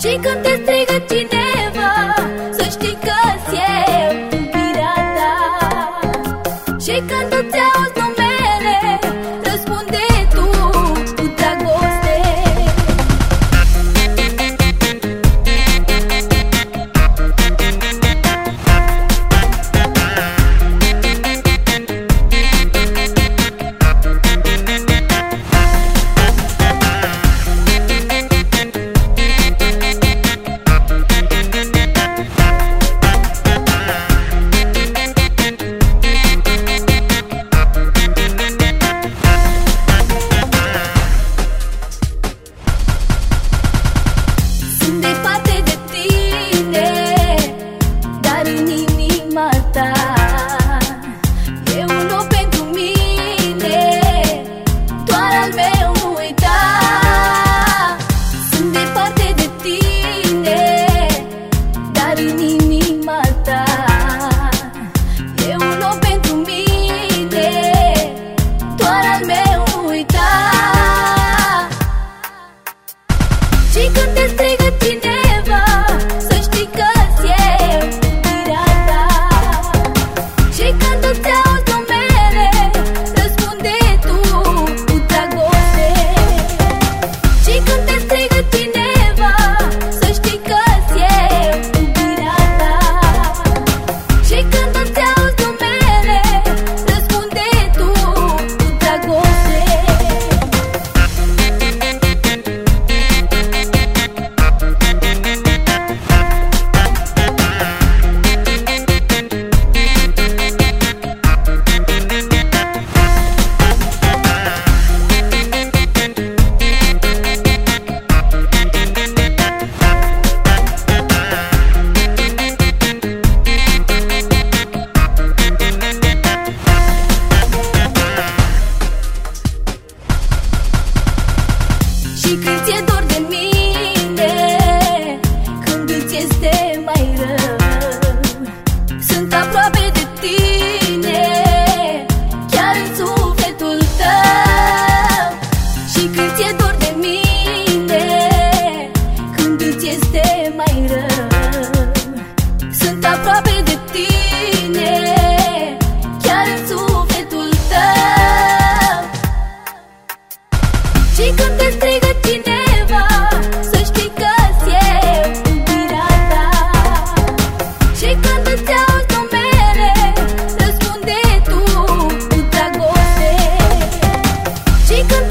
Gigantes, trigă cineva só știi mai rău. Sunt aproape de tine Chiar în sufletul tău. Și când te strigă cineva Să știi că eu iubirea ta. Și când îți auzi numele Răspunde tu cu dragoste. Și când